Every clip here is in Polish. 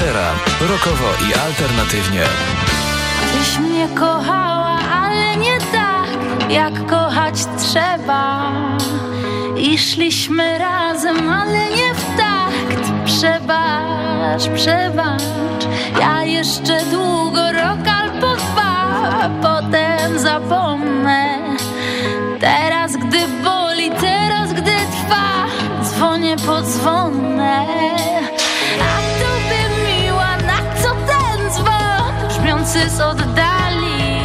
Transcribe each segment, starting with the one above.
Afera. Rokowo i alternatywnie. Tyś mnie kochała, ale nie tak, jak kochać trzeba. I szliśmy razem, ale nie w takt. Przebacz, przebacz, ja jeszcze długo rok albo dwa, potem zapomnę. Teraz, gdy boli, teraz, gdy trwa, dzwonię po dzwonę. Błądzący z oddali.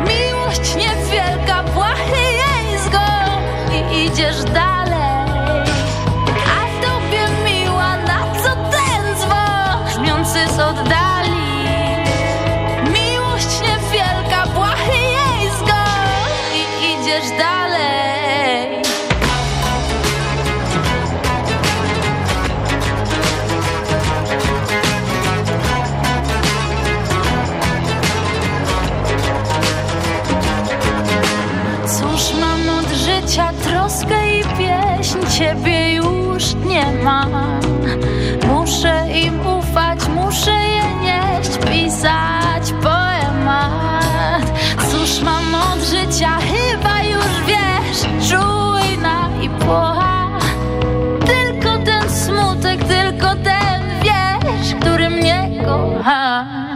Miłość niewielka, błahy jej zgon I idziesz dalej Ah.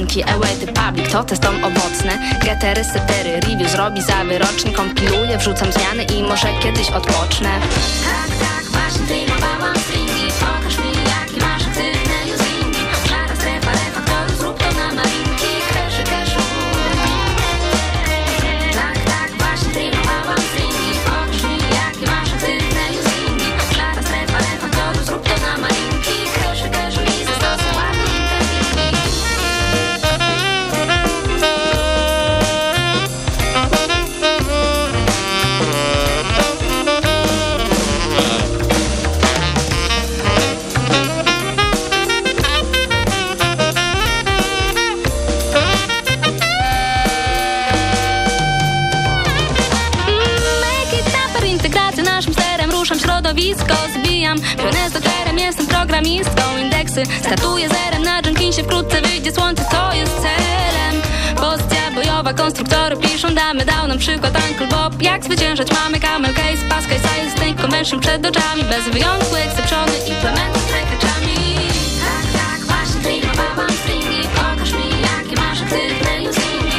Asynki, away public, to testom owocne. Getery, setery, review zrobi za wyrocznik Kompiluję, wrzucam zmiany i może kiedyś odpocznę Indeksy statuję zerem Na Jenkinsie wkrótce wyjdzie słońce, to jest celem. Pozycja bojowa, konstruktory piszą Damy dał nam przykład Uncle Bob. Jak zwyciężać? Mamy camel case Pascal Science Think Convention przed oczami. Bez wyjątku exceptiony implement z rekeczami Tak, tak, właśnie dreamowałam stringi Pokaż mi jakie masz aktywne usingi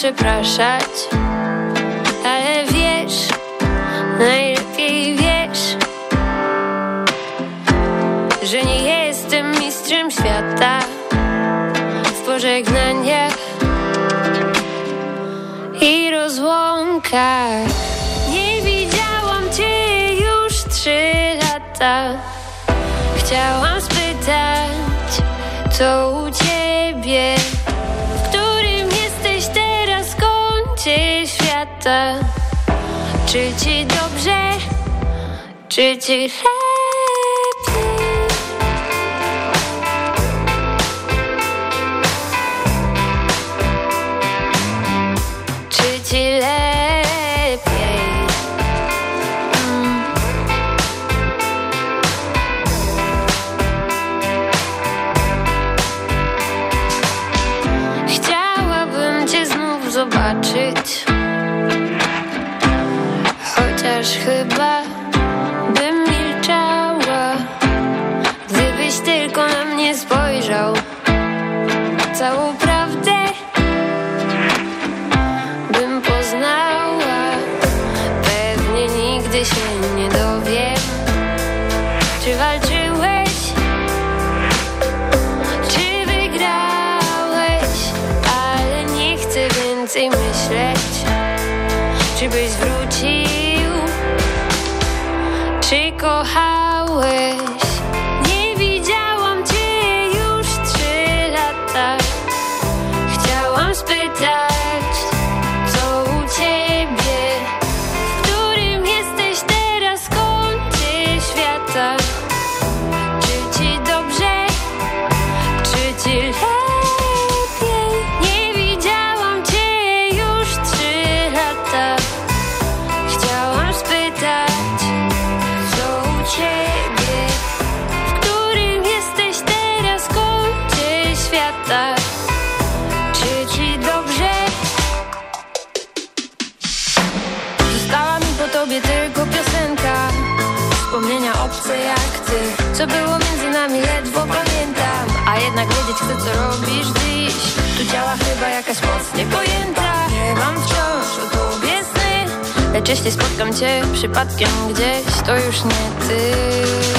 przepraszać. Ale wiesz, najlepiej wiesz Że nie jestem mistrzem świata W pożegnaniach i rozłąkach. Nie widziałam Cię już trzy lata. Chciałam spytać, co u Ciebie? Czy ci dobrze, czy ci lepiej chyba jakaś moc niepojęta. Nie mam wciąż o tobie sny. Lecz jeśli spotkam cię przypadkiem gdzieś To już nie ty.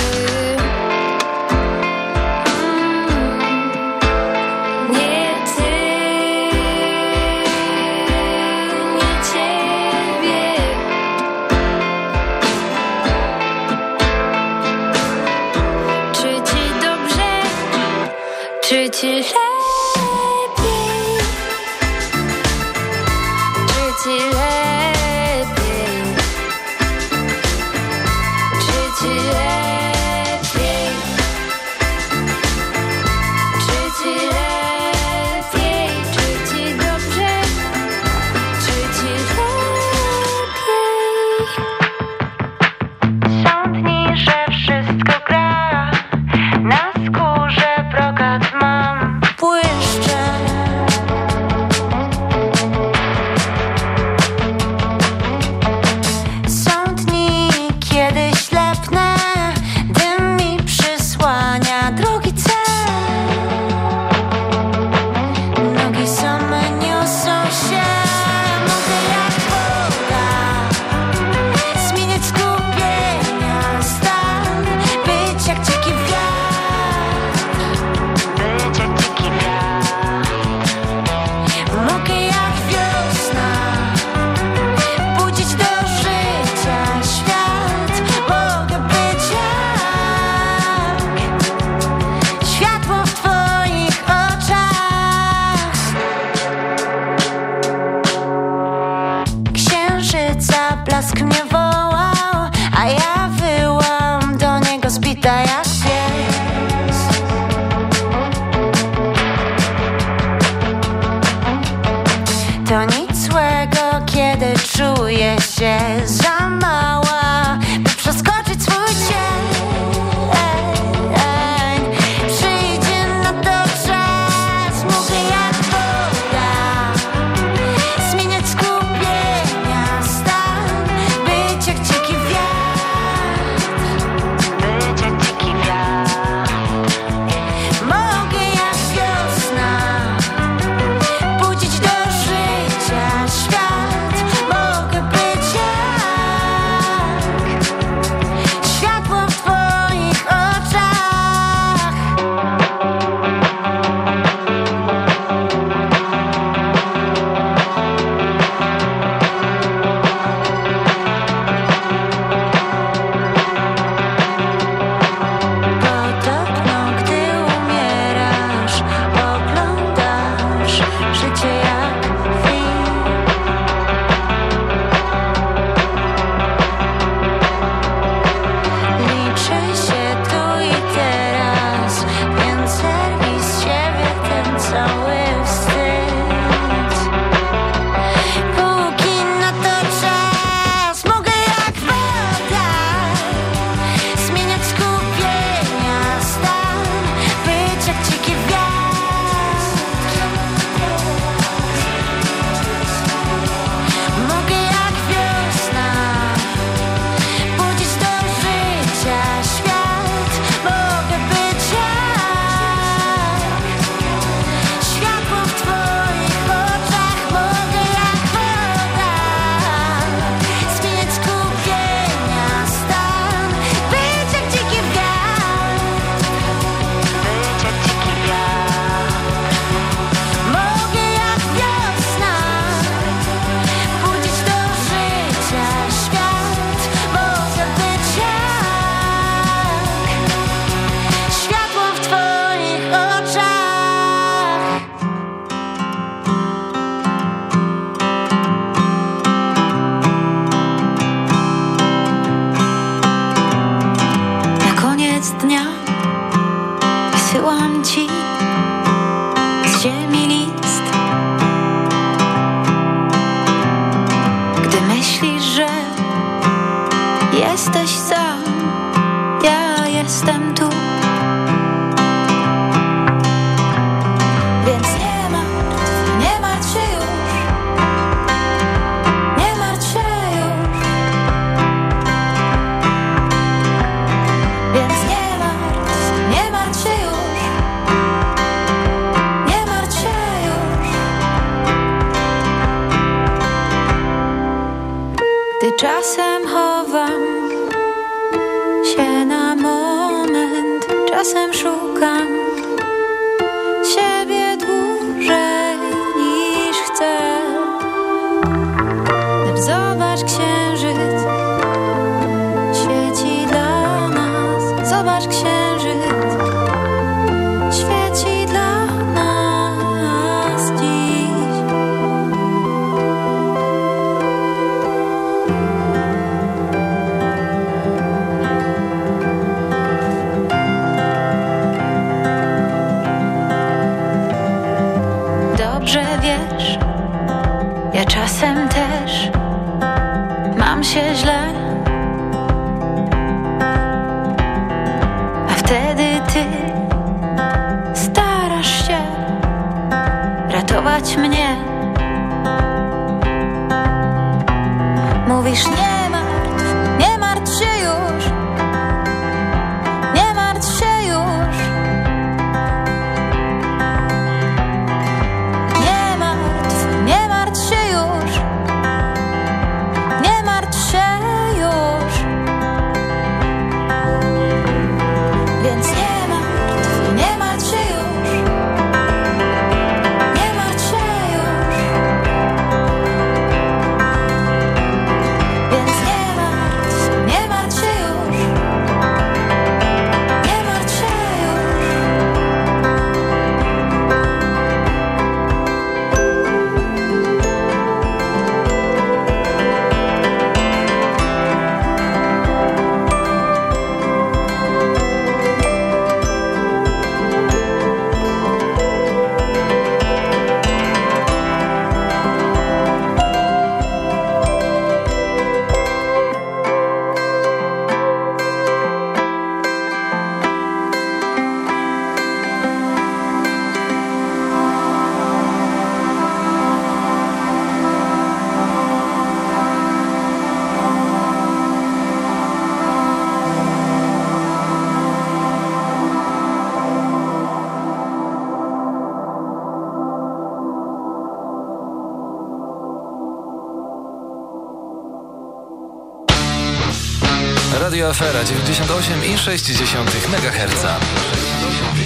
98,6 MHz.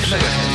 Jaskółka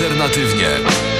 Widać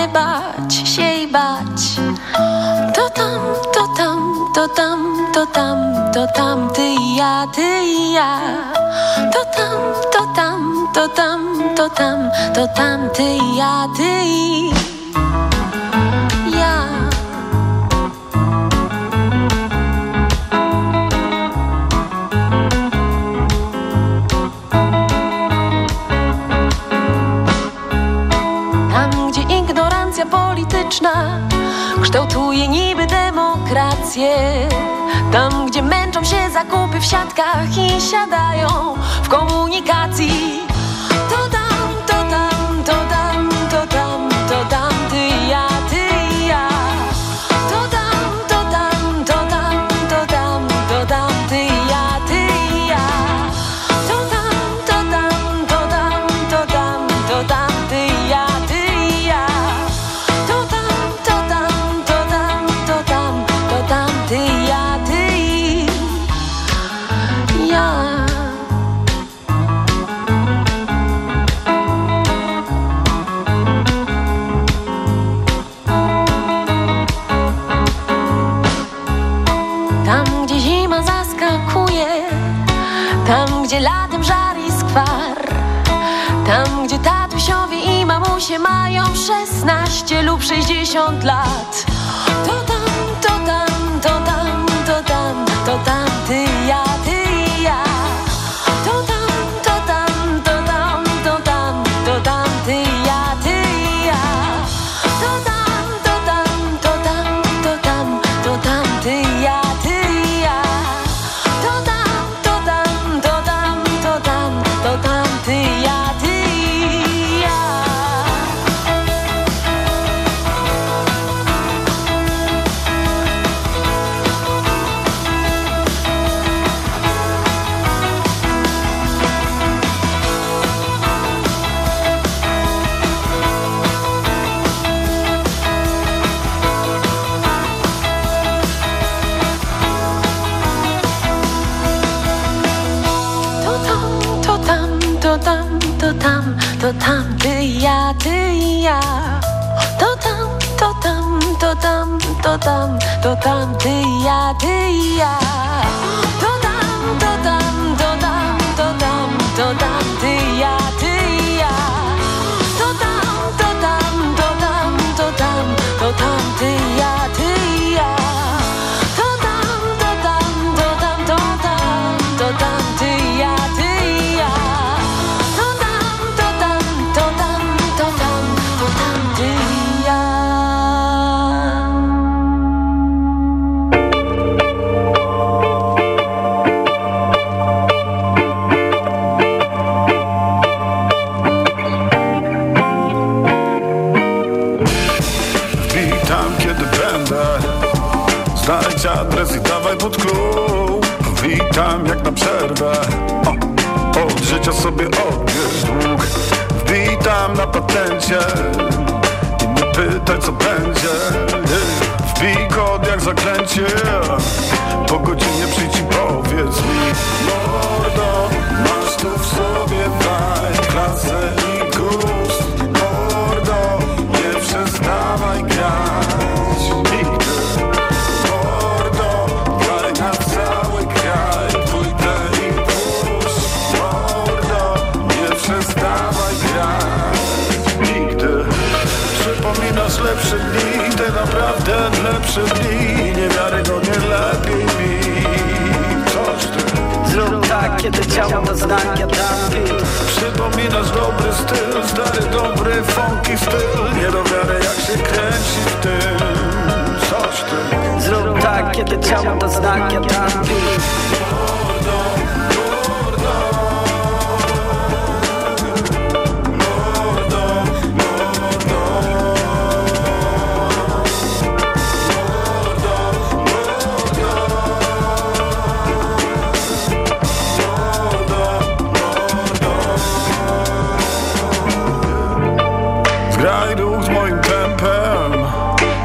nie bać się i bać. To tam, to tam, to tam, to tam, to tam, ty i ja, ty i ja. To tam, to tam, to tam, to tam, to tam. siatkach i siadają w komunikacji.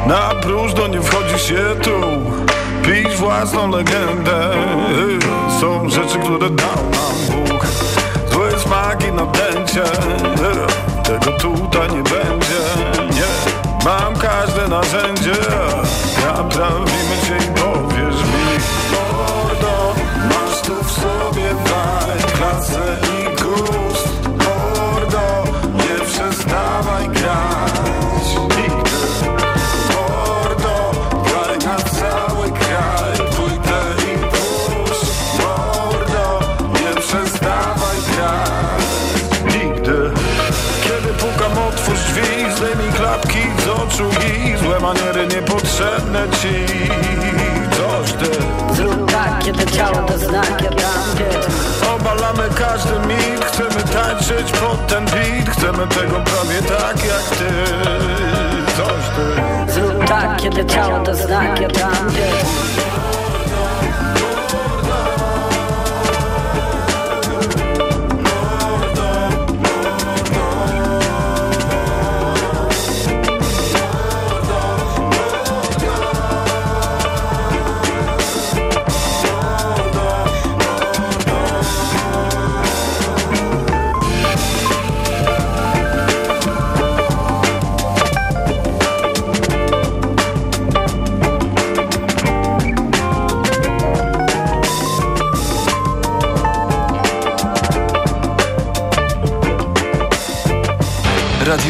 Na próżno nie wchodzi się tu. Pić własną legendę. Są rzeczy, które dał nam Bóg. Zły smak i napięcie Tego tutaj nie będzie. Nie, mam każde narzędzie. Naprawimy cię i powierz mi. Mordo, masz tu w sobie fajne klasę. Maniery niepotrzebne ci. Coś ty. Zrób tak, kiedy ciało to znak, ja Obalamy każdy mit. Chcemy tańczyć pod ten beat. Chcemy tego prawie tak jak ty. Coś ty. Zrób tak, kiedy ciało to znak, ja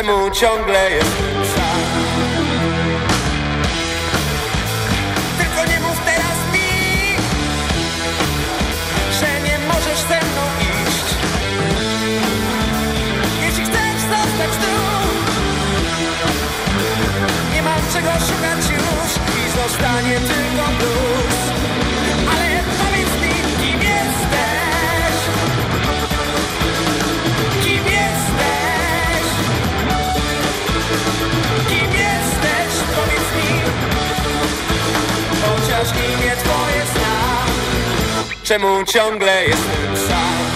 Czemu ciągle jestem sam. Tylko nie mów teraz mi Że nie możesz ze mną iść. Jeśli chcesz zostać tu Nie mam czego szukać już I zostanie tylko blues Twoje Czemu ciągle jestem sam?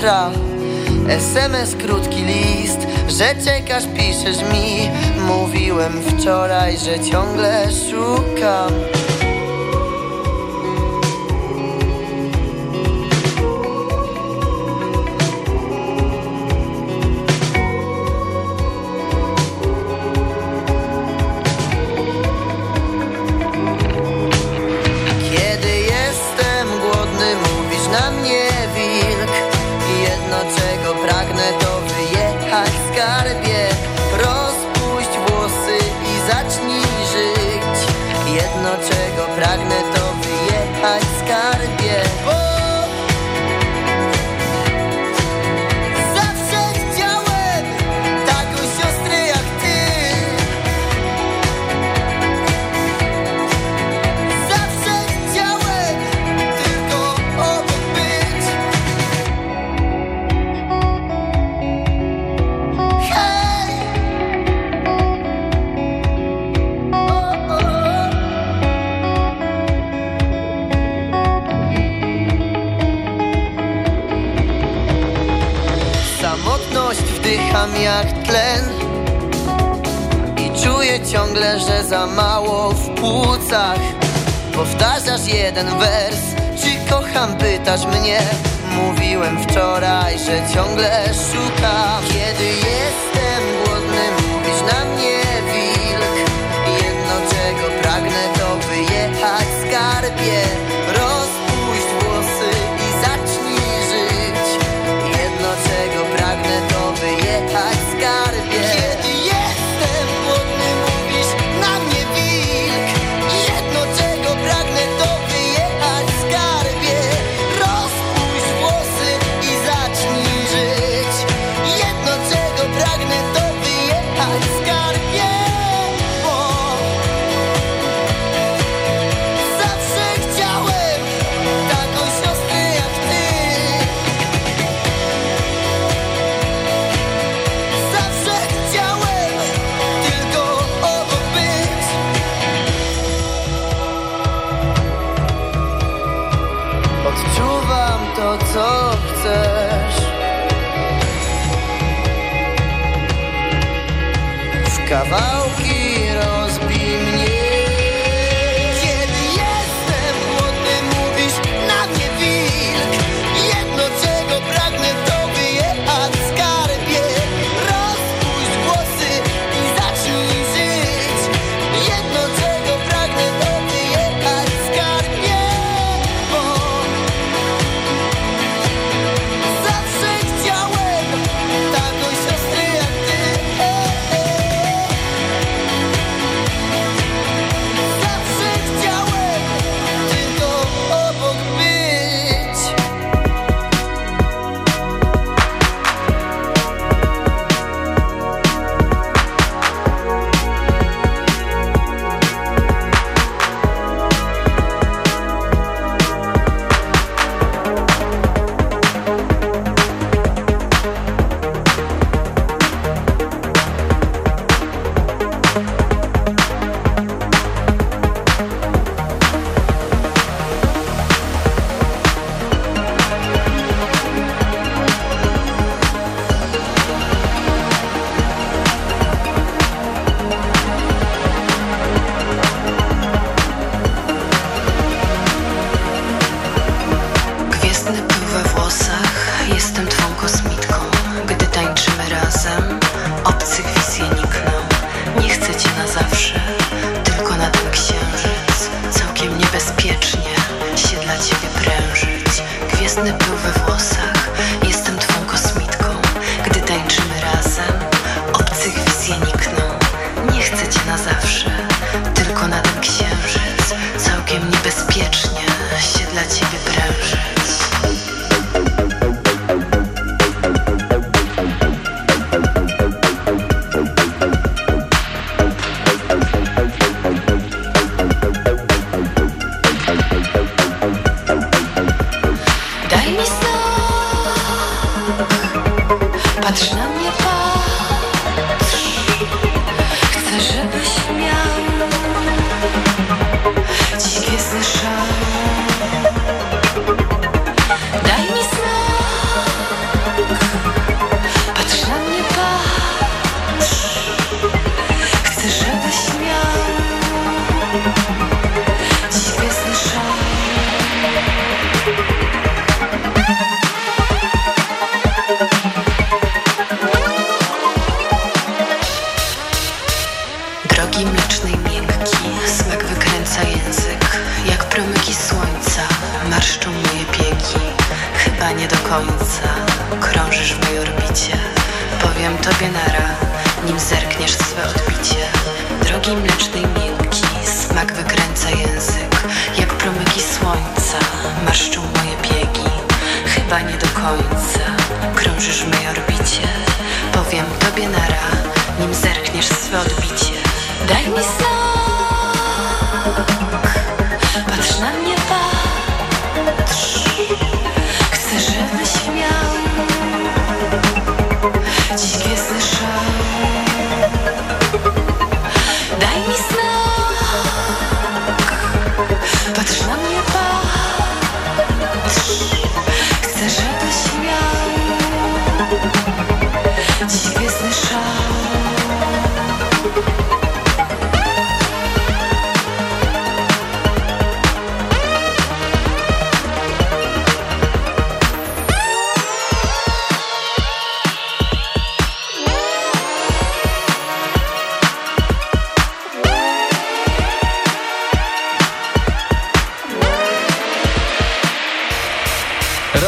jutra SMS krótki list, że czekasz, piszesz mi. Mówiłem wczoraj, że ciągle szukam. za mało w płucach. Powtarzasz jeden wers Czy kocham, pytasz mnie. Mówiłem wczoraj, że ciągle szukam. Kiedy jestem głodny, mówisz na mnie wilk. Jedno czego pragnę to wyjechać skarbie. Patrz. Na mnie,